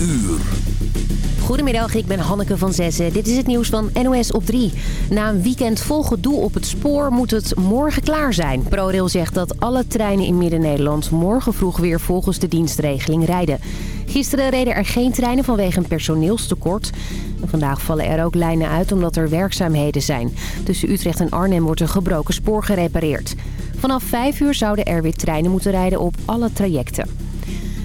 uur. Goedemiddag, ik ben Hanneke van Zessen. Dit is het nieuws van NOS op 3. Na een weekend vol gedoe op het spoor moet het morgen klaar zijn. ProRail zegt dat alle treinen in Midden-Nederland morgen vroeg weer volgens de dienstregeling rijden. Gisteren reden er geen treinen vanwege een personeelstekort. Vandaag vallen er ook lijnen uit omdat er werkzaamheden zijn. Tussen Utrecht en Arnhem wordt een gebroken spoor gerepareerd. Vanaf 5 uur zouden er weer treinen moeten rijden op alle trajecten.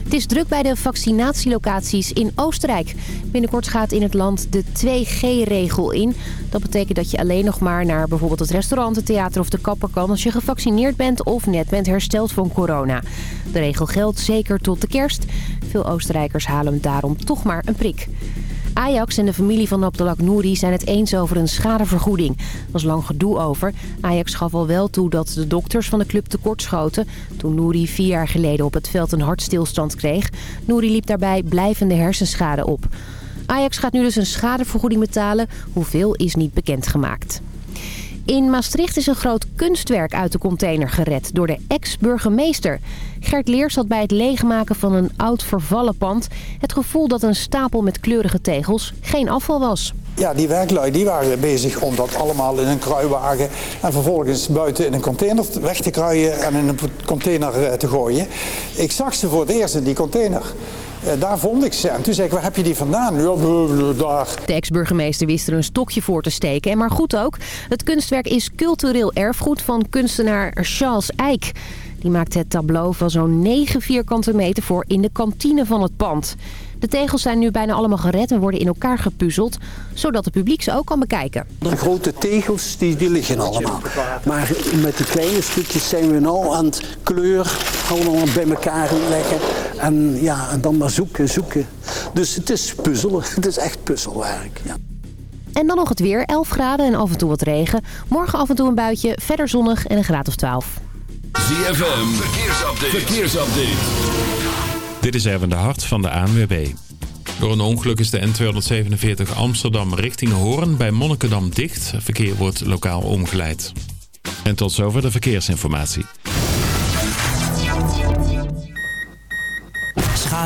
Het is druk bij de vaccinatielocaties in Oostenrijk. Binnenkort gaat in het land de 2G-regel in. Dat betekent dat je alleen nog maar naar bijvoorbeeld het restaurant, het theater of de kapper kan... als je gevaccineerd bent of net bent hersteld van corona. De regel geldt zeker tot de kerst. Veel Oostenrijkers halen daarom toch maar een prik. Ajax en de familie van Abdelak Nouri zijn het eens over een schadevergoeding. Er was lang gedoe over. Ajax gaf al wel toe dat de dokters van de club tekortschoten... toen Nouri vier jaar geleden op het veld een hartstilstand kreeg. Nouri liep daarbij blijvende hersenschade op. Ajax gaat nu dus een schadevergoeding betalen. Hoeveel is niet bekendgemaakt. In Maastricht is een groot kunstwerk uit de container gered door de ex-burgemeester. Gert Leers had bij het leegmaken van een oud vervallen pand... het gevoel dat een stapel met kleurige tegels geen afval was. Ja, die werklui die waren bezig om dat allemaal in een kruiwagen... en vervolgens buiten in een container weg te kruien en in een container eh, te gooien. Ik zag ze voor het eerst in die container. Eh, daar vond ik ze. En toen zei ik, waar heb je die vandaan? Ja, daar. De ex-burgemeester wist er een stokje voor te steken. En maar goed ook, het kunstwerk is cultureel erfgoed van kunstenaar Charles Eyck. Die maakte het tableau van zo'n 9 vierkante meter voor in de kantine van het pand. De tegels zijn nu bijna allemaal gered en worden in elkaar gepuzzeld, zodat het publiek ze ook kan bekijken. De grote tegels die, die liggen allemaal. Maar met de kleine stukjes zijn we nou aan het kleur allemaal bij elkaar leggen. En ja, en dan maar zoeken, zoeken. Dus het is puzzelen. Het is echt puzzelwerk. Ja. En dan nog het weer. 11 graden en af en toe wat regen. Morgen af en toe een buitje, verder zonnig en een graad of 12. ZFM, verkeersupdate. verkeersupdate. Dit is Erwin de Hart van de ANWB. Door een ongeluk is de N247 Amsterdam richting Hoorn bij Monnikendam dicht. Verkeer wordt lokaal omgeleid. En tot zover de verkeersinformatie.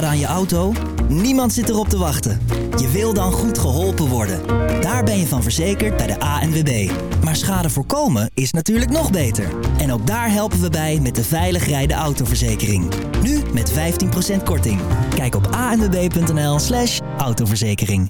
Aan je auto? Niemand zit erop te wachten. Je wil dan goed geholpen worden. Daar ben je van verzekerd bij de ANWB. Maar schade voorkomen is natuurlijk nog beter. En ook daar helpen we bij met de veilig rijden autoverzekering. Nu met 15% korting. Kijk op anwb.nl slash autoverzekering.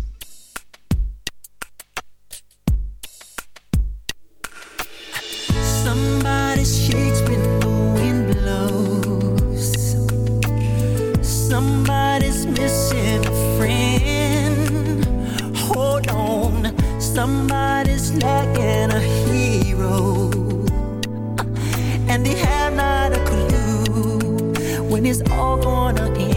Somebody's lacking a hero. And they have not a clue when it's all gonna end.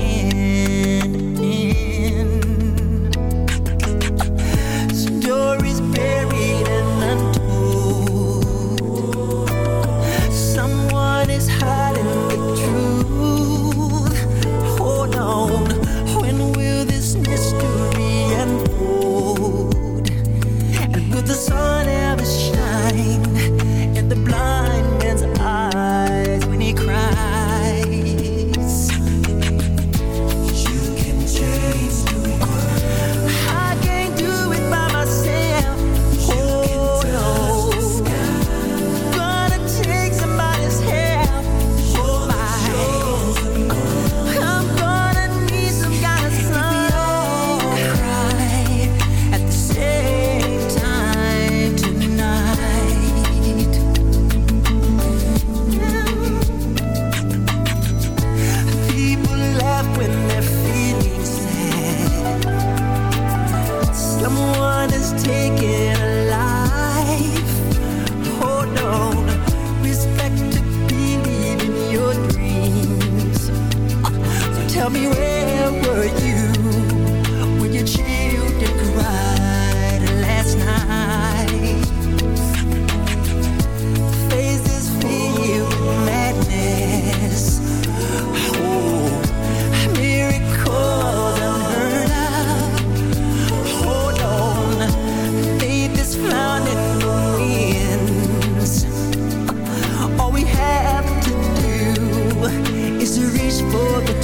for the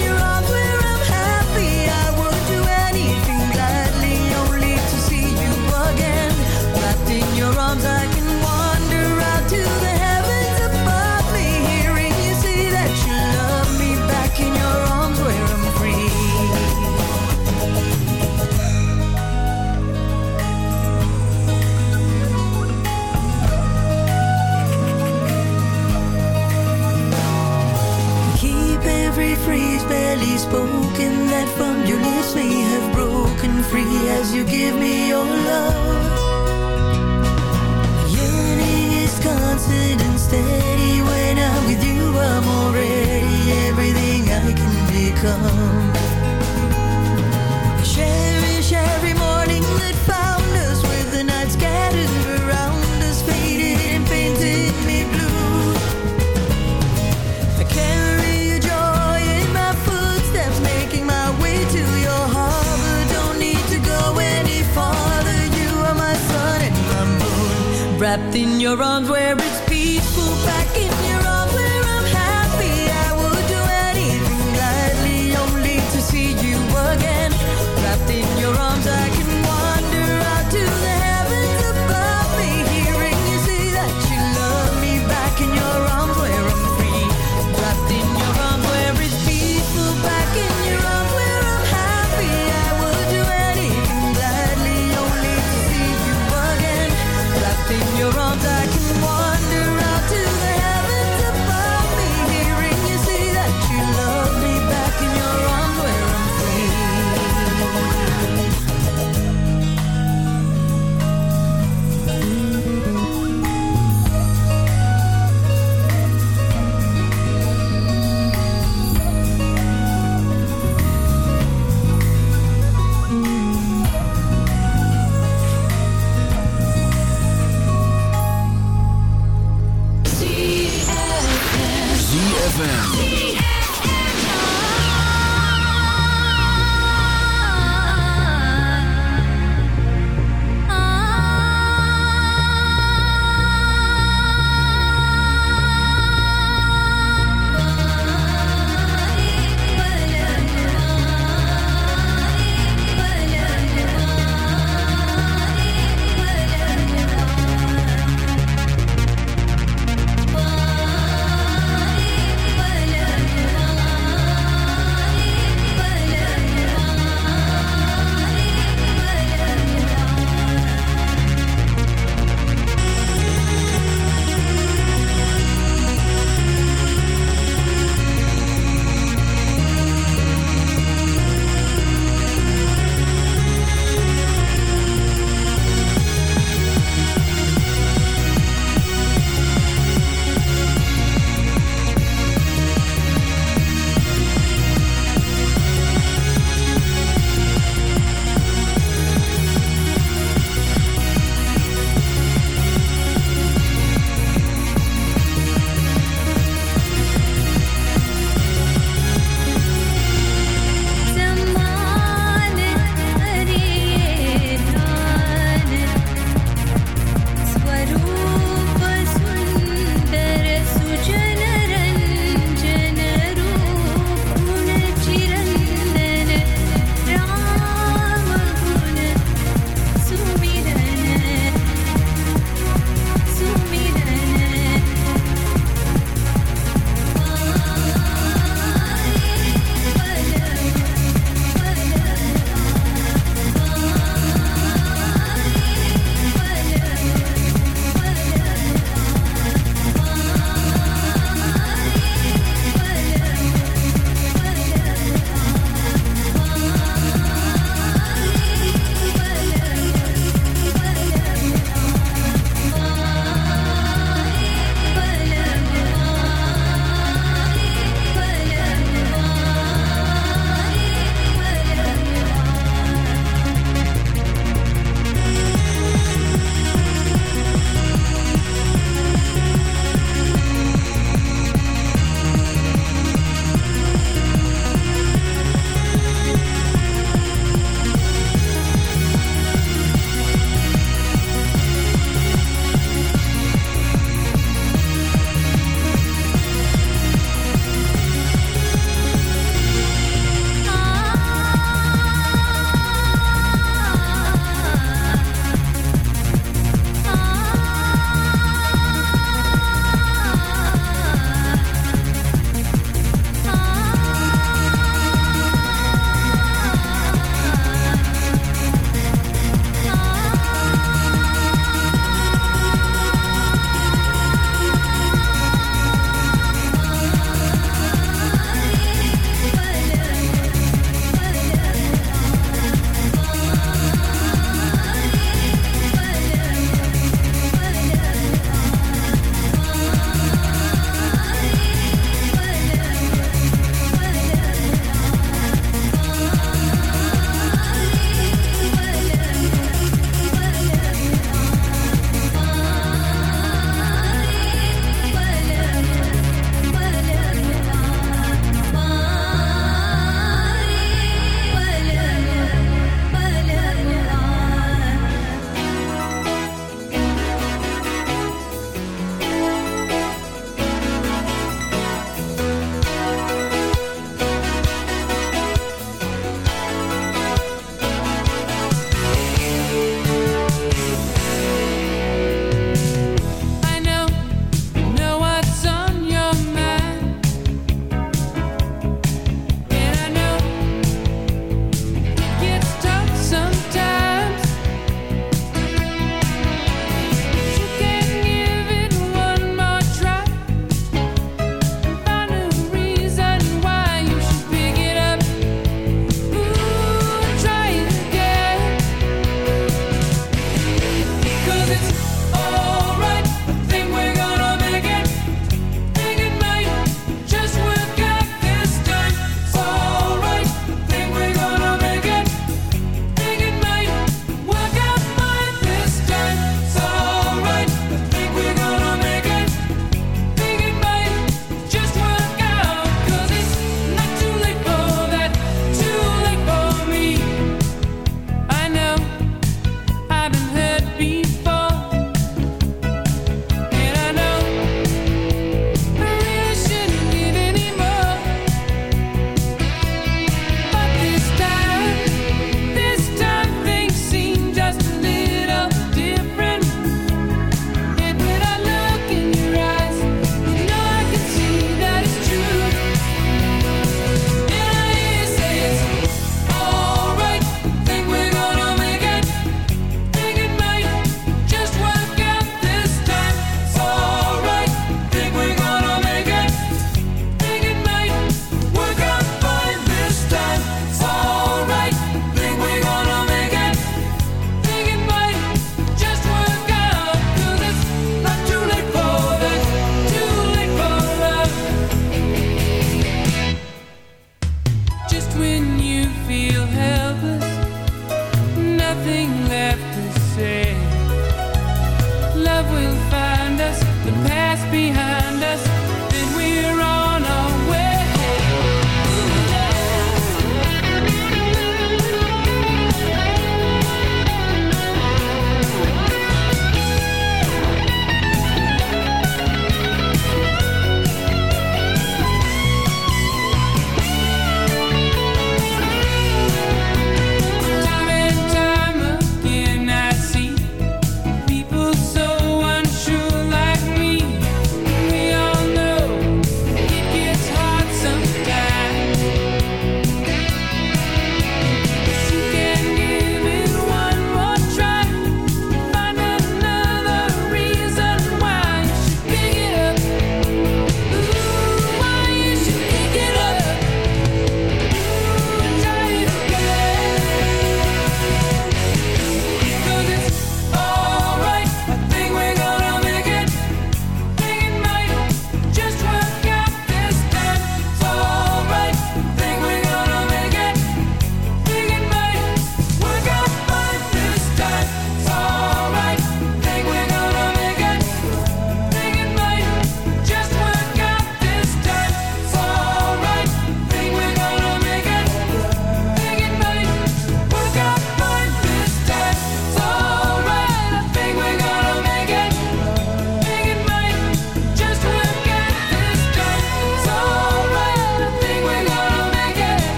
you give me your love. Yearning is constant and steady When I'm with you. I'm already everything I can become. Cherish every moment Wrapped in your arms where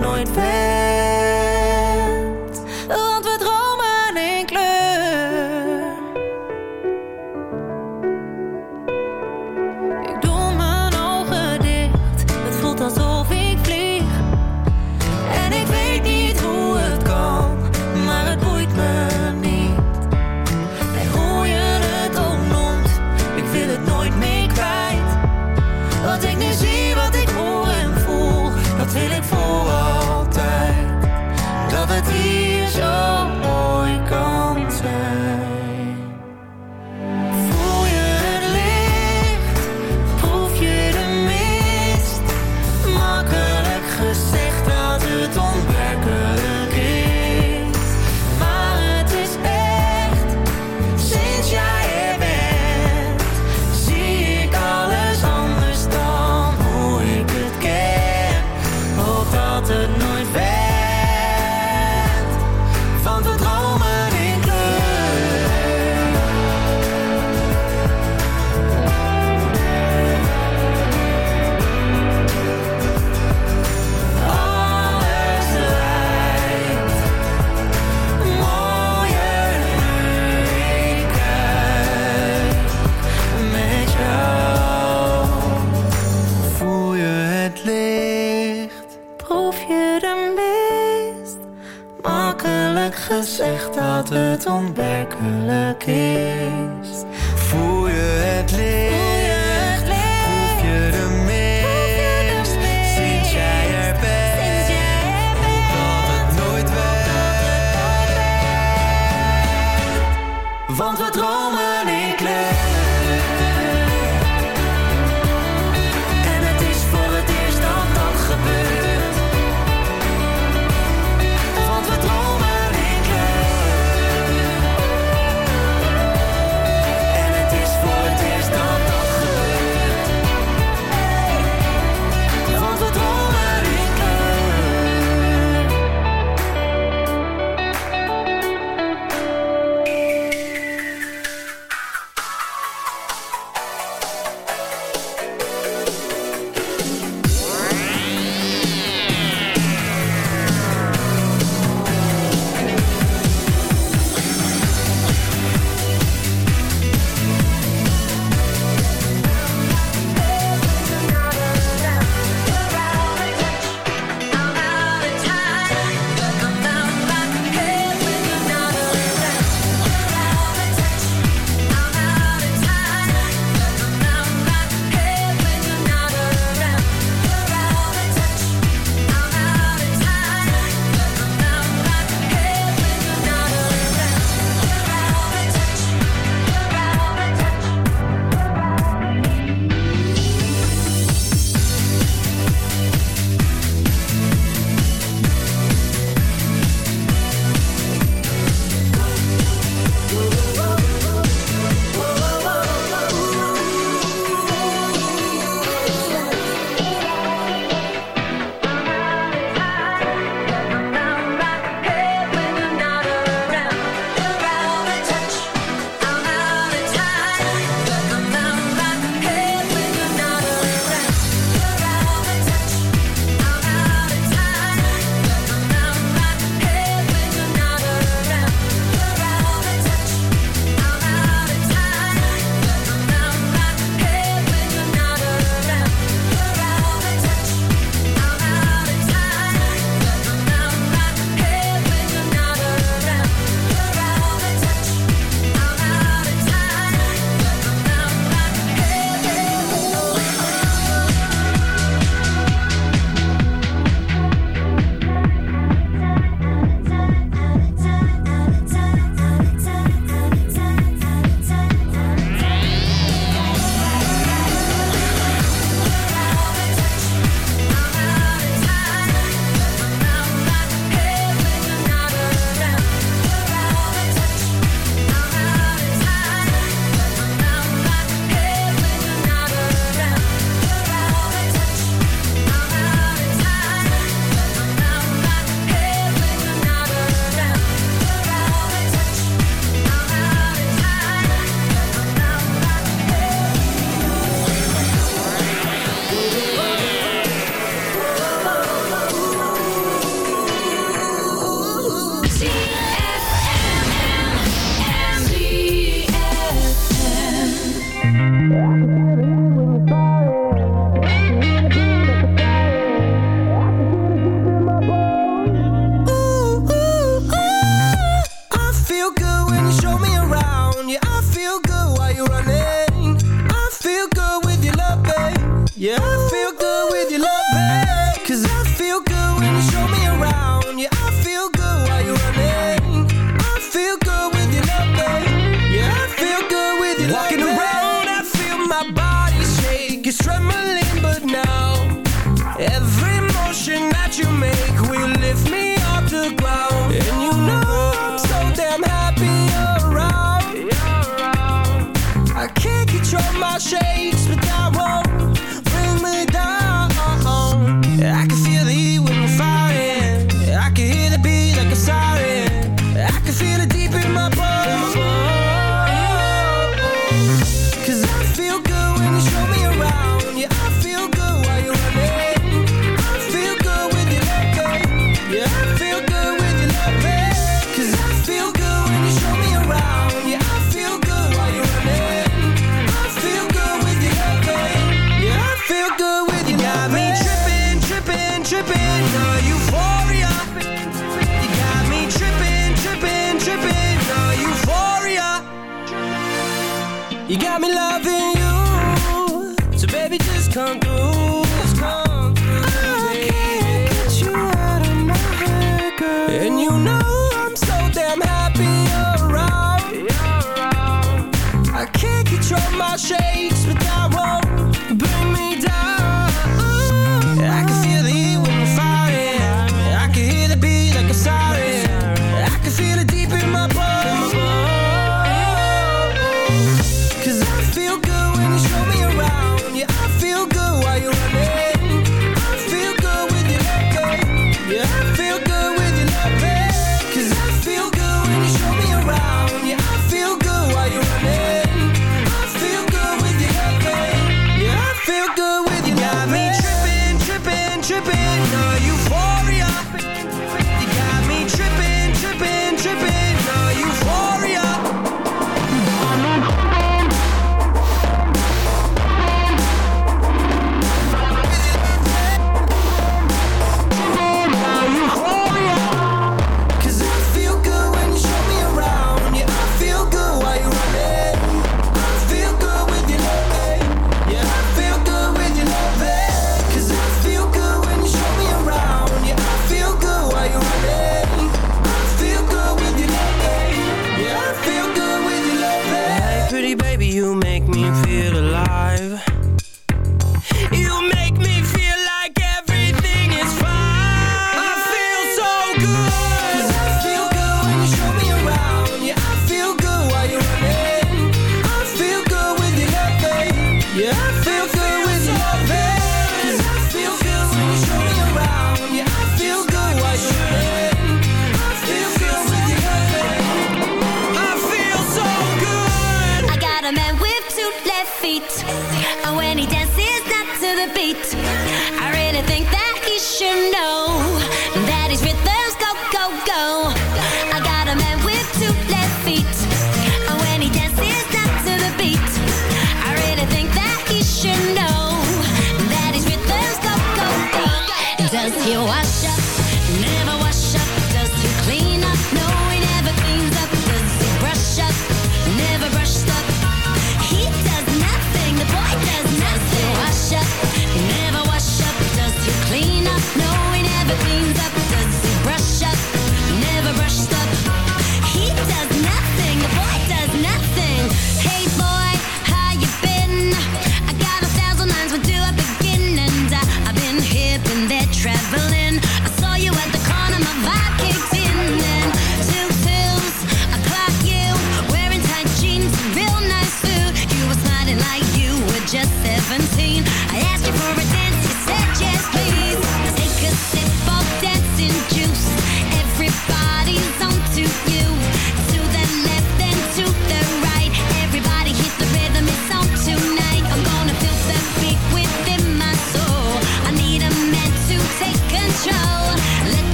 nooit werd. shade.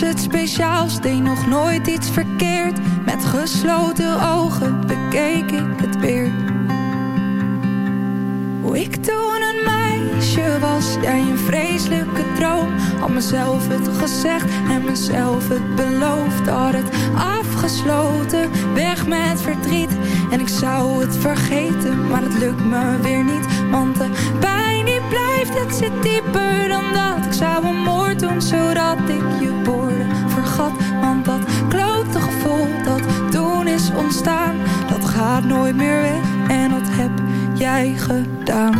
Het speciaals, deed nog nooit iets verkeerd. Met gesloten ogen bekeek ik het weer. Hoe ik toen een meisje was, jij een vreselijke droom. Had mezelf het gezegd en mezelf het beloofd. Had het afgesloten, weg met verdriet. En ik zou het vergeten, maar het lukt me weer niet. Want de pijn die blijft, het zit dieper dan dat. Ik zou een moord doen, zodat ik nooit meer weg. En dat heb jij gedaan.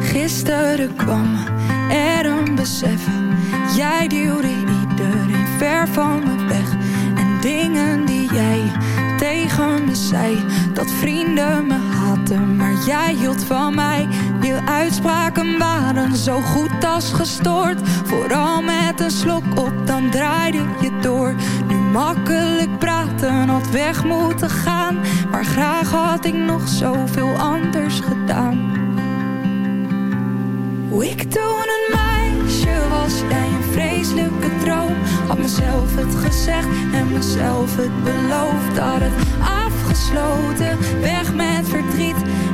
Gisteren kwam er een besef. Jij duwde iedereen ver van me weg. En dingen die jij tegen me zei. Dat vrienden me haten, maar jij hield van mij. Je uitspraken waren zo goed als gestoord. Vooral met een slok op, dan draaide je door. Nu makkelijk praten, had weg moeten gaan. Maar graag had ik nog zoveel anders gedaan. Hoe ik toen een meisje was, jij een vreselijke droom. Had mezelf het gezegd en mezelf het beloofd. Had het afgesloten, weg met verdriet.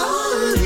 Oh,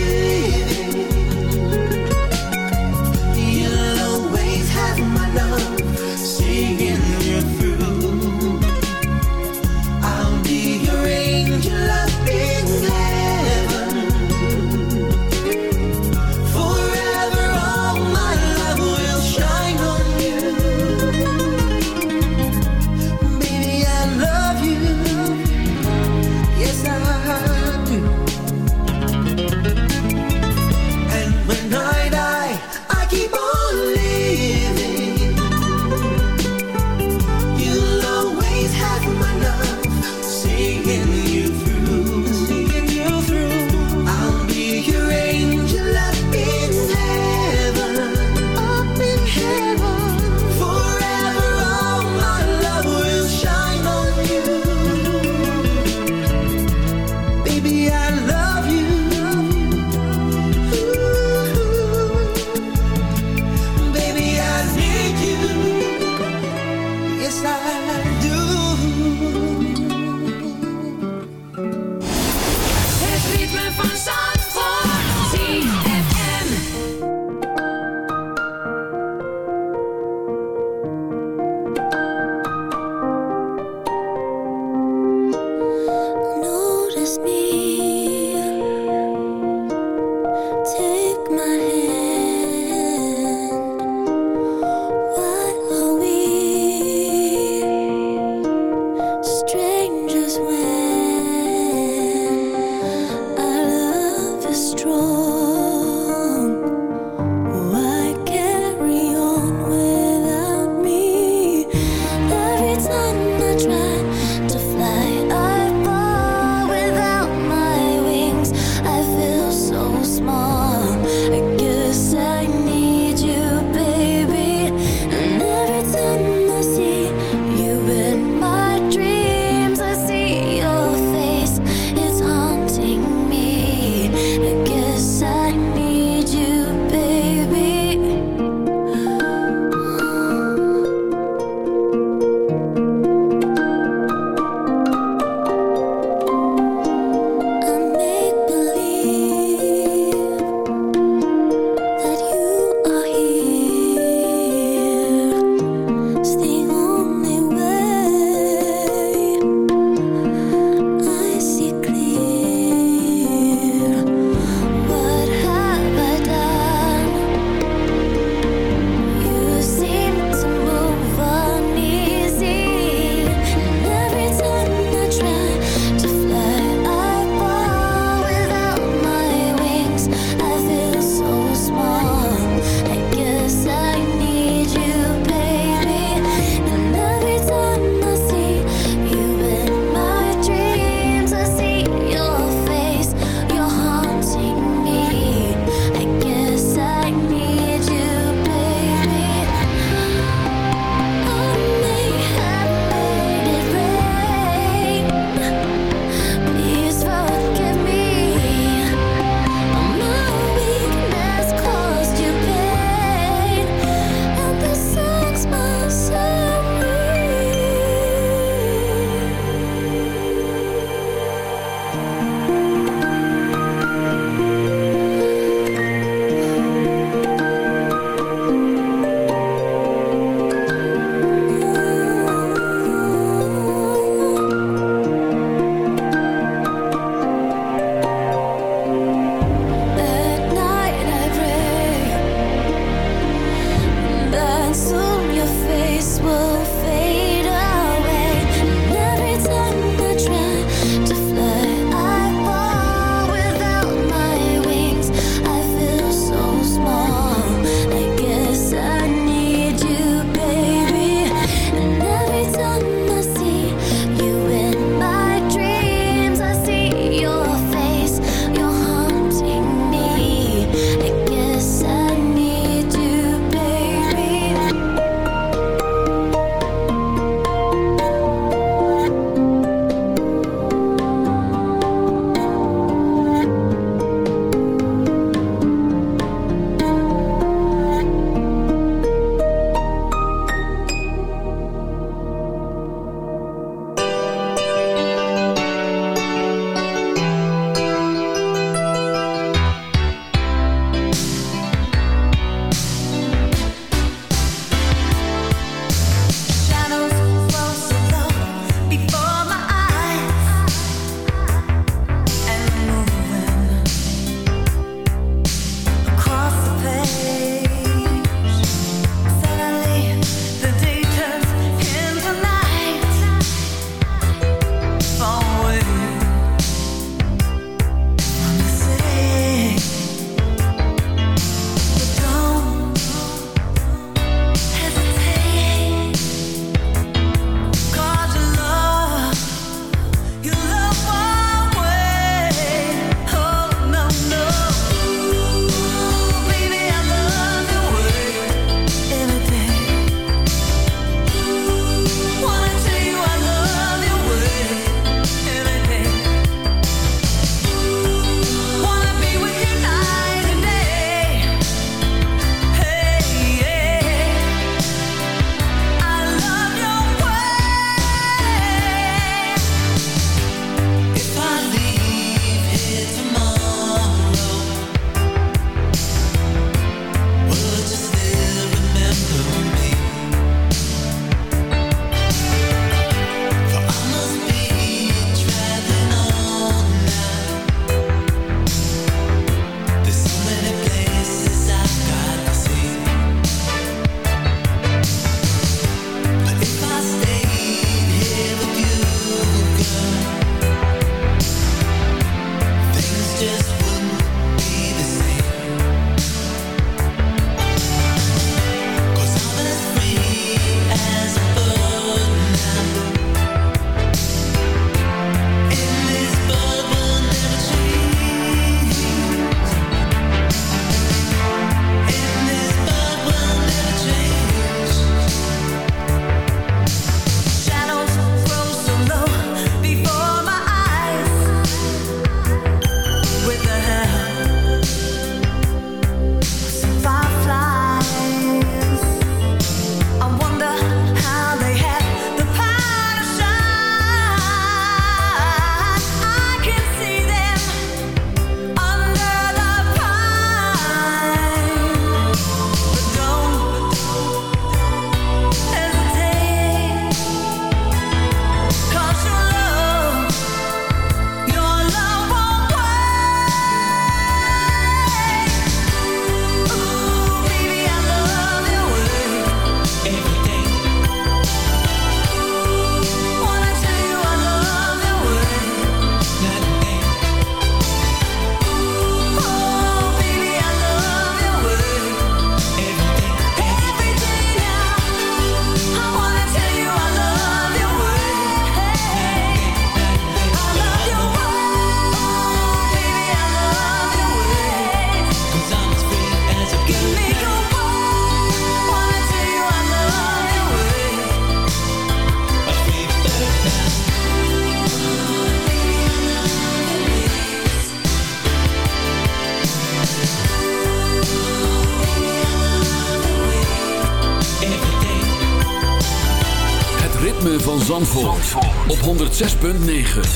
6.9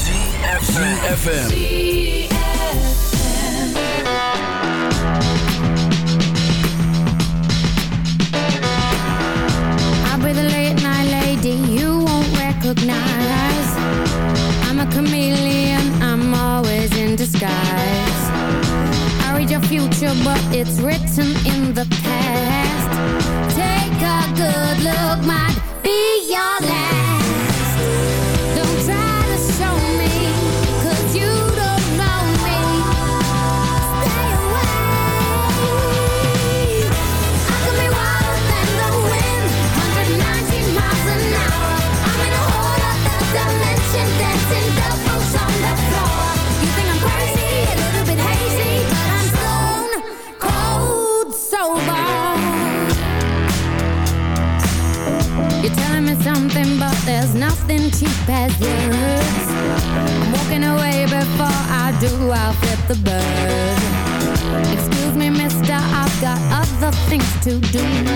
things to do.